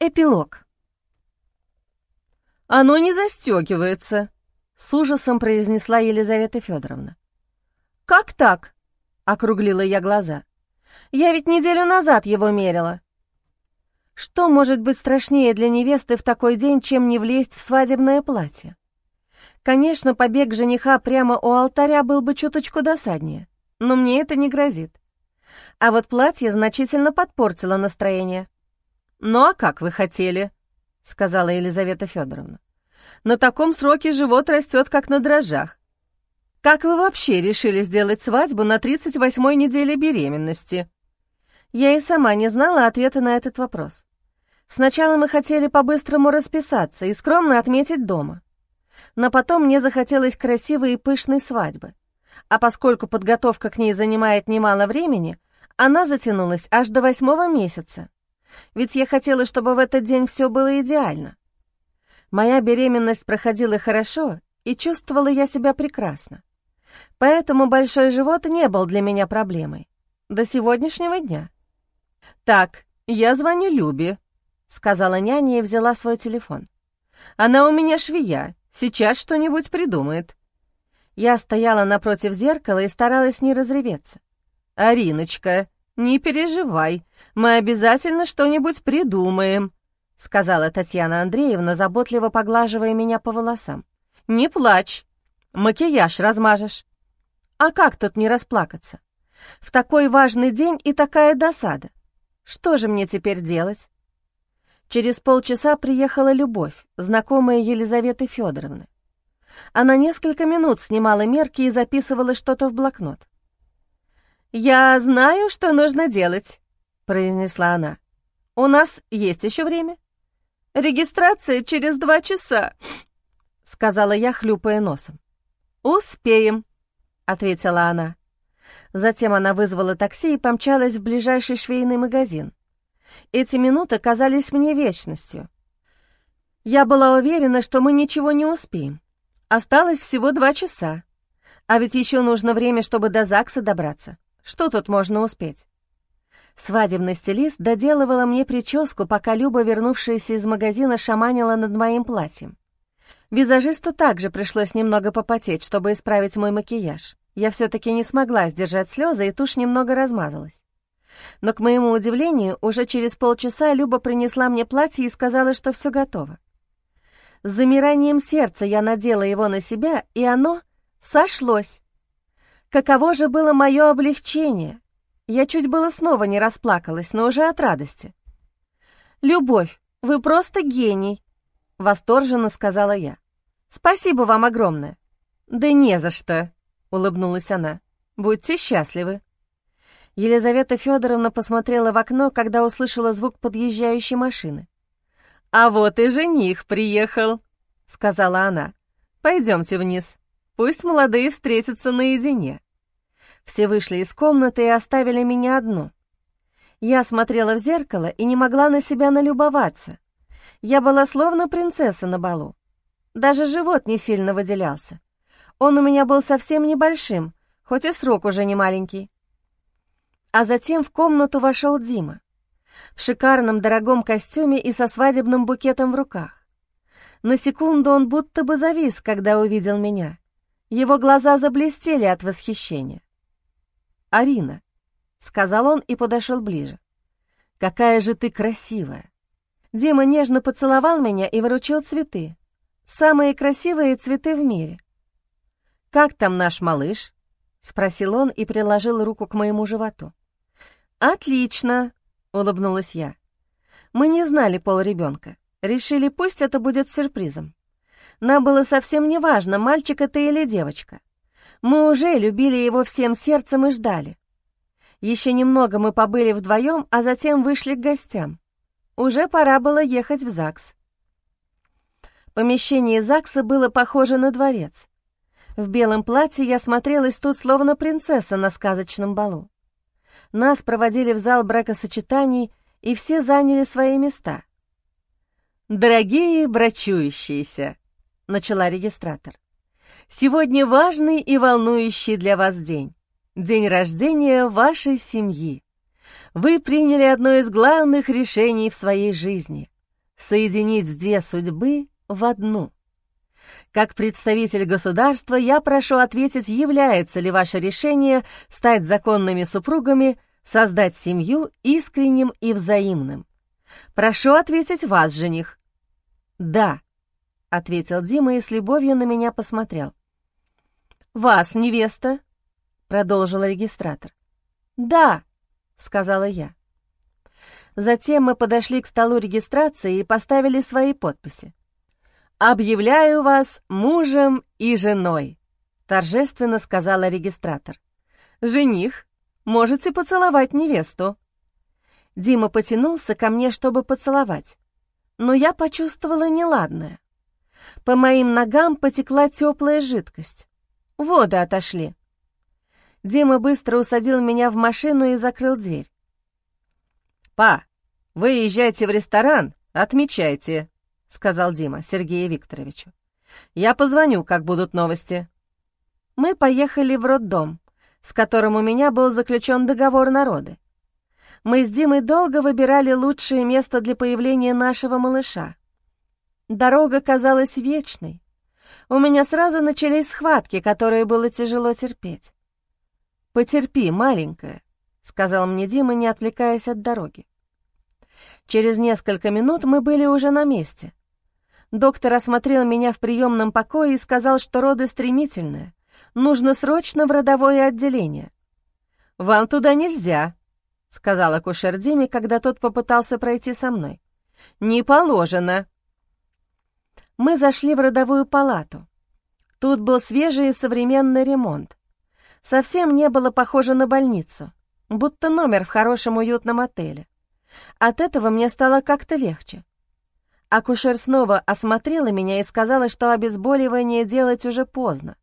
Эпилог. «Оно не застегивается», — с ужасом произнесла Елизавета Федоровна. «Как так?» — округлила я глаза. «Я ведь неделю назад его мерила». Что может быть страшнее для невесты в такой день, чем не влезть в свадебное платье? Конечно, побег жениха прямо у алтаря был бы чуточку досаднее, но мне это не грозит. А вот платье значительно подпортило настроение. «Ну а как вы хотели?» — сказала Елизавета Федоровна. «На таком сроке живот растет, как на дрожжах. Как вы вообще решили сделать свадьбу на 38-й неделе беременности?» Я и сама не знала ответа на этот вопрос. Сначала мы хотели по-быстрому расписаться и скромно отметить дома. Но потом мне захотелось красивой и пышной свадьбы. А поскольку подготовка к ней занимает немало времени, она затянулась аж до восьмого месяца. Ведь я хотела, чтобы в этот день все было идеально. Моя беременность проходила хорошо, и чувствовала я себя прекрасно. Поэтому большой живот не был для меня проблемой. До сегодняшнего дня. «Так, я звоню Любе», — сказала няня и взяла свой телефон. «Она у меня швея, сейчас что-нибудь придумает». Я стояла напротив зеркала и старалась не разреветься. «Ариночка, «Не переживай, мы обязательно что-нибудь придумаем», — сказала Татьяна Андреевна, заботливо поглаживая меня по волосам. «Не плачь, макияж размажешь». «А как тут не расплакаться? В такой важный день и такая досада. Что же мне теперь делать?» Через полчаса приехала Любовь, знакомая Елизаветы Федоровны. Она несколько минут снимала мерки и записывала что-то в блокнот. «Я знаю, что нужно делать», — произнесла она. «У нас есть еще время?» «Регистрация через два часа», — сказала я, хлюпая носом. «Успеем», — ответила она. Затем она вызвала такси и помчалась в ближайший швейный магазин. Эти минуты казались мне вечностью. Я была уверена, что мы ничего не успеем. Осталось всего два часа. А ведь еще нужно время, чтобы до ЗАГСа добраться. Что тут можно успеть? Свадебный стилист доделывала мне прическу, пока Люба, вернувшаяся из магазина, шаманила над моим платьем. Визажисту также пришлось немного попотеть, чтобы исправить мой макияж. Я все-таки не смогла сдержать слезы, и тушь немного размазалась. Но, к моему удивлению, уже через полчаса Люба принесла мне платье и сказала, что все готово. С замиранием сердца я надела его на себя, и оно сошлось. Каково же было мое облегчение! Я чуть было снова не расплакалась, но уже от радости. «Любовь, вы просто гений!» — восторженно сказала я. «Спасибо вам огромное!» «Да не за что!» — улыбнулась она. «Будьте счастливы!» Елизавета Федоровна посмотрела в окно, когда услышала звук подъезжающей машины. «А вот и жених приехал», — сказала она. «Пойдемте вниз». Пусть молодые встретятся наедине. Все вышли из комнаты и оставили меня одну. Я смотрела в зеркало и не могла на себя налюбоваться. Я была словно принцесса на балу. Даже живот не сильно выделялся. Он у меня был совсем небольшим, хоть и срок уже не маленький. А затем в комнату вошел Дима. В шикарном дорогом костюме и со свадебным букетом в руках. На секунду он будто бы завис, когда увидел меня. Его глаза заблестели от восхищения. «Арина», — сказал он и подошел ближе. «Какая же ты красивая!» Дима нежно поцеловал меня и выручил цветы. Самые красивые цветы в мире. «Как там наш малыш?» — спросил он и приложил руку к моему животу. «Отлично!» — улыбнулась я. «Мы не знали пол ребенка. Решили, пусть это будет сюрпризом. Нам было совсем не важно, мальчик это или девочка. Мы уже любили его всем сердцем и ждали. Еще немного мы побыли вдвоем, а затем вышли к гостям. Уже пора было ехать в ЗАГС. Помещение ЗАГСа было похоже на дворец. В белом платье я смотрелась тут словно принцесса на сказочном балу. Нас проводили в зал бракосочетаний, и все заняли свои места. «Дорогие брачующиеся!» Начала регистратор. «Сегодня важный и волнующий для вас день. День рождения вашей семьи. Вы приняли одно из главных решений в своей жизни. соединить две судьбы в одну. Как представитель государства я прошу ответить, является ли ваше решение стать законными супругами, создать семью искренним и взаимным. Прошу ответить вас, жених. «Да», — ответил Дима и с любовью на меня посмотрел. «Вас, невеста?» — продолжил регистратор. «Да», — сказала я. Затем мы подошли к столу регистрации и поставили свои подписи. «Объявляю вас мужем и женой», — торжественно сказала регистратор. «Жених, можете поцеловать невесту». Дима потянулся ко мне, чтобы поцеловать, но я почувствовала неладное. По моим ногам потекла теплая жидкость. Воды отошли. Дима быстро усадил меня в машину и закрыл дверь. «Па, вы езжайте в ресторан, отмечайте», — сказал Дима Сергею Викторовичу. «Я позвоню, как будут новости». Мы поехали в роддом, с которым у меня был заключен договор народы. Мы с Димой долго выбирали лучшее место для появления нашего малыша. Дорога казалась вечной. У меня сразу начались схватки, которые было тяжело терпеть. «Потерпи, маленькая», — сказал мне Дима, не отвлекаясь от дороги. Через несколько минут мы были уже на месте. Доктор осмотрел меня в приемном покое и сказал, что роды стремительные. Нужно срочно в родовое отделение. «Вам туда нельзя», — сказал акушер Диме, когда тот попытался пройти со мной. «Не положено». Мы зашли в родовую палату. Тут был свежий и современный ремонт. Совсем не было похоже на больницу, будто номер в хорошем уютном отеле. От этого мне стало как-то легче. Акушер снова осмотрела меня и сказала, что обезболивание делать уже поздно.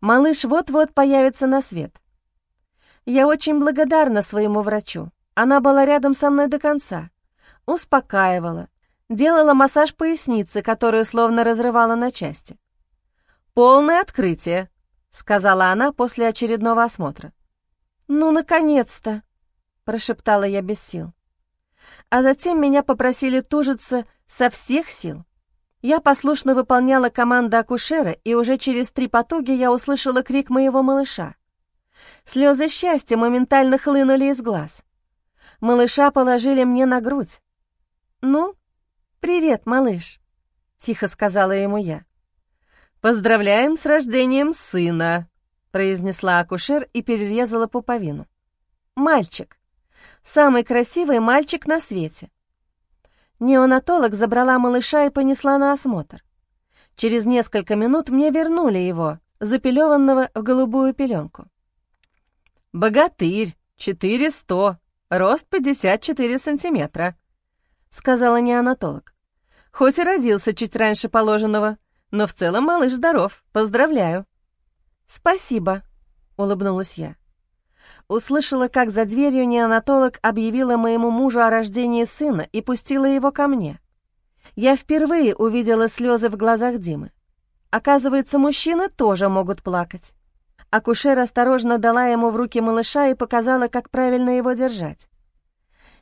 Малыш вот-вот появится на свет. Я очень благодарна своему врачу. Она была рядом со мной до конца. Успокаивала, делала массаж поясницы, которую словно разрывала на части. «Полное открытие», — сказала она после очередного осмотра. «Ну, наконец-то!» — прошептала я без сил а затем меня попросили тужиться со всех сил. Я послушно выполняла команды акушера, и уже через три потуги я услышала крик моего малыша. Слезы счастья моментально хлынули из глаз. Малыша положили мне на грудь. «Ну, привет, малыш», — тихо сказала ему я. «Поздравляем с рождением сына», — произнесла акушер и перерезала пуповину. «Мальчик», Самый красивый мальчик на свете. Неонатолог забрала малыша и понесла на осмотр. Через несколько минут мне вернули его, запелеванного в голубую пеленку. «Богатырь, четыре сто, рост пятьдесят четыре сантиметра», — сказала неонатолог. «Хоть и родился чуть раньше положенного, но в целом малыш здоров. Поздравляю». «Спасибо», — улыбнулась я. Услышала, как за дверью неонатолог объявила моему мужу о рождении сына и пустила его ко мне. Я впервые увидела слезы в глазах Димы. Оказывается, мужчины тоже могут плакать. Акушер осторожно дала ему в руки малыша и показала, как правильно его держать.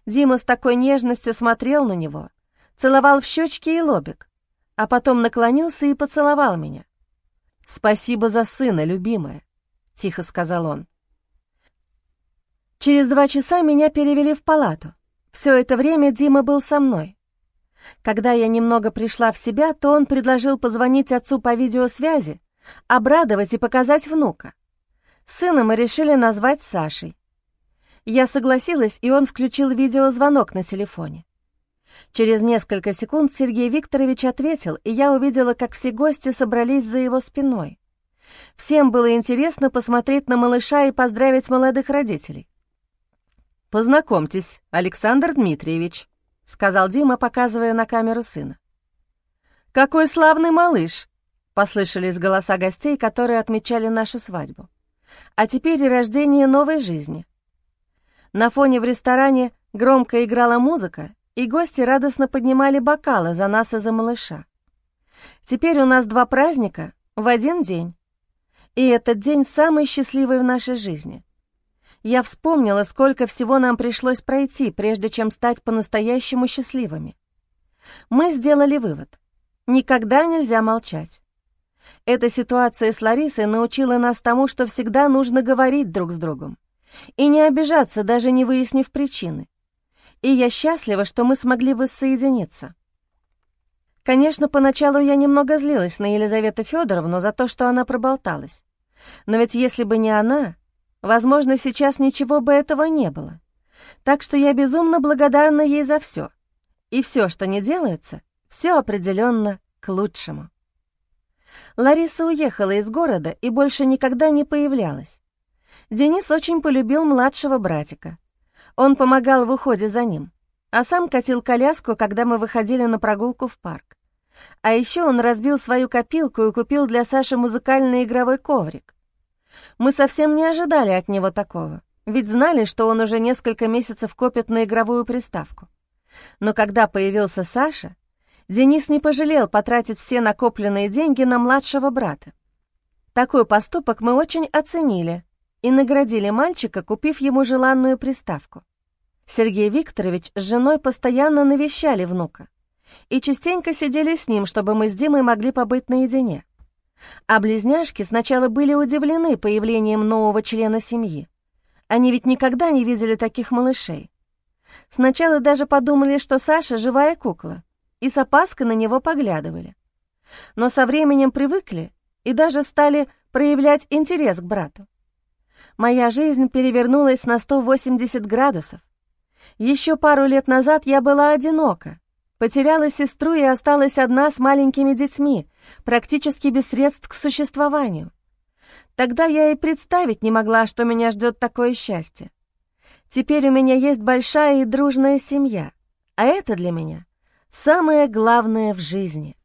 Дима с такой нежностью смотрел на него, целовал в щечки и лобик, а потом наклонился и поцеловал меня. «Спасибо за сына, любимая», — тихо сказал он. Через два часа меня перевели в палату. Все это время Дима был со мной. Когда я немного пришла в себя, то он предложил позвонить отцу по видеосвязи, обрадовать и показать внука. Сына мы решили назвать Сашей. Я согласилась, и он включил видеозвонок на телефоне. Через несколько секунд Сергей Викторович ответил, и я увидела, как все гости собрались за его спиной. Всем было интересно посмотреть на малыша и поздравить молодых родителей. «Познакомьтесь, Александр Дмитриевич», — сказал Дима, показывая на камеру сына. «Какой славный малыш!» — послышались голоса гостей, которые отмечали нашу свадьбу. А теперь и рождение новой жизни. На фоне в ресторане громко играла музыка, и гости радостно поднимали бокалы за нас и за малыша. Теперь у нас два праздника в один день. И этот день самый счастливый в нашей жизни — я вспомнила, сколько всего нам пришлось пройти, прежде чем стать по-настоящему счастливыми. Мы сделали вывод. Никогда нельзя молчать. Эта ситуация с Ларисой научила нас тому, что всегда нужно говорить друг с другом и не обижаться, даже не выяснив причины. И я счастлива, что мы смогли воссоединиться. Конечно, поначалу я немного злилась на Елизавету Федоровну за то, что она проболталась. Но ведь если бы не она, возможно, сейчас ничего бы этого не было. Так что я безумно благодарна ей за все. И все, что не делается, все определенно к лучшему. Лариса уехала из города и больше никогда не появлялась. Денис очень полюбил младшего братика. Он помогал в уходе за ним, а сам катил коляску, когда мы выходили на прогулку в парк. А еще он разбил свою копилку и купил для Саши музыкальный игровой коврик. Мы совсем не ожидали от него такого, ведь знали, что он уже несколько месяцев копит на игровую приставку. Но когда появился Саша, Денис не пожалел потратить все накопленные деньги на младшего брата. Такой поступок мы очень оценили и наградили мальчика, купив ему желанную приставку. Сергей Викторович с женой постоянно навещали внука и частенько сидели с ним, чтобы мы с Димой могли побыть наедине. А близняшки сначала были удивлены появлением нового члена семьи. Они ведь никогда не видели таких малышей. Сначала даже подумали, что Саша — живая кукла, и с опаской на него поглядывали. Но со временем привыкли и даже стали проявлять интерес к брату. Моя жизнь перевернулась на 180 градусов. Еще пару лет назад я была одинока, потеряла сестру и осталась одна с маленькими детьми, практически без средств к существованию. Тогда я и представить не могла, что меня ждет такое счастье. Теперь у меня есть большая и дружная семья, а это для меня самое главное в жизни —